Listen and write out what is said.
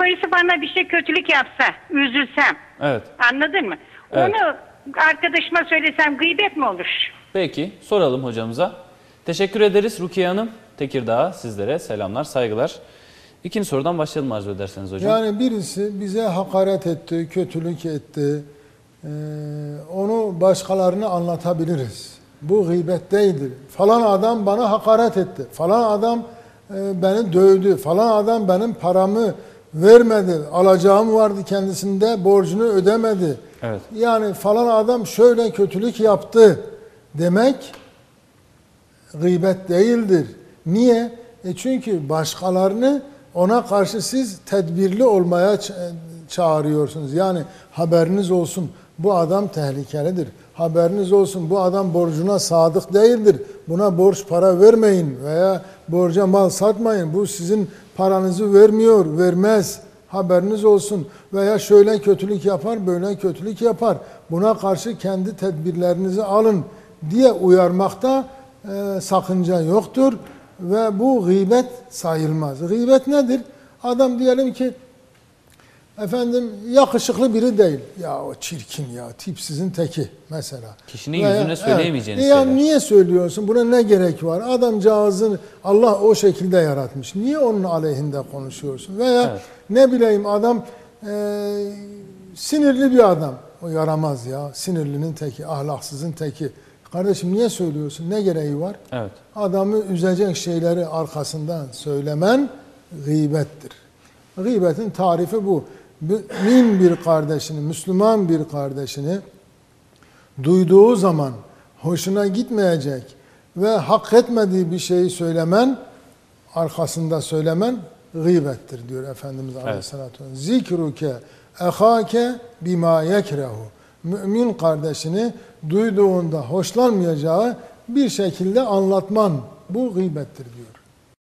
Birisi bana bir şey kötülük yapsa, üzülsem. Evet. Anladın mı? Evet. Onu arkadaşıma söylesem gıybet mi olur? Peki soralım hocamıza. Teşekkür ederiz Rukiye Hanım. Tekirdağ sizlere selamlar, saygılar. İkinci sorudan başlayalım arzu ederseniz hocam. Yani birisi bize hakaret etti, kötülük etti. Ee, onu başkalarına anlatabiliriz. Bu gıybet değildir. Falan adam bana hakaret etti. Falan adam e, beni dövdü. Falan adam benim paramı vermedi. Alacağım vardı kendisinde borcunu ödemedi. Evet. Yani falan adam şöyle kötülük yaptı demek gıybet değildir. Niye? E çünkü başkalarını ona karşı siz tedbirli olmaya çağırıyorsunuz. Yani haberiniz olsun bu adam tehlikelidir. Haberiniz olsun bu adam borcuna sadık değildir. Buna borç para vermeyin veya borca mal satmayın. Bu sizin paranızı vermiyor, vermez. Haberiniz olsun veya şöyle kötülük yapar, böyle kötülük yapar. Buna karşı kendi tedbirlerinizi alın diye uyarmakta e, sakınca yoktur ve bu gıybet sayılmaz. Gıybet nedir? Adam diyelim ki efendim yakışıklı biri değil. Ya o çirkin ya tipsizin teki mesela. Kişinin yüzüne söyleyemeyeceğiniz evet. Ya şeyler. niye söylüyorsun? Buna ne gerek var? Adamcağızın Allah o şekilde yaratmış. Niye onun aleyhinde konuşuyorsun? Veya Evet. ne bileyim adam e, sinirli bir adam. O yaramaz ya. Sinirlinin teki, ahlaksızın teki. Kardeşim niye söylüyorsun? Ne gereği var? Evet. Adamı üzecek şeyleri arkasından söylemen gıybettir. Gıybetin tarifi bu. Mümin bir kardeşini, Müslüman bir kardeşini duyduğu zaman hoşuna gitmeyecek ve hak etmediği bir şeyi söylemen, arkasında söylemen gıybettir diyor Efendimiz Aleyhisselatü Vesselam. Zikruke ehake bima yekrehu. Mümin kardeşini duyduğunda hoşlanmayacağı bir şekilde anlatman bu gıybettir diyor.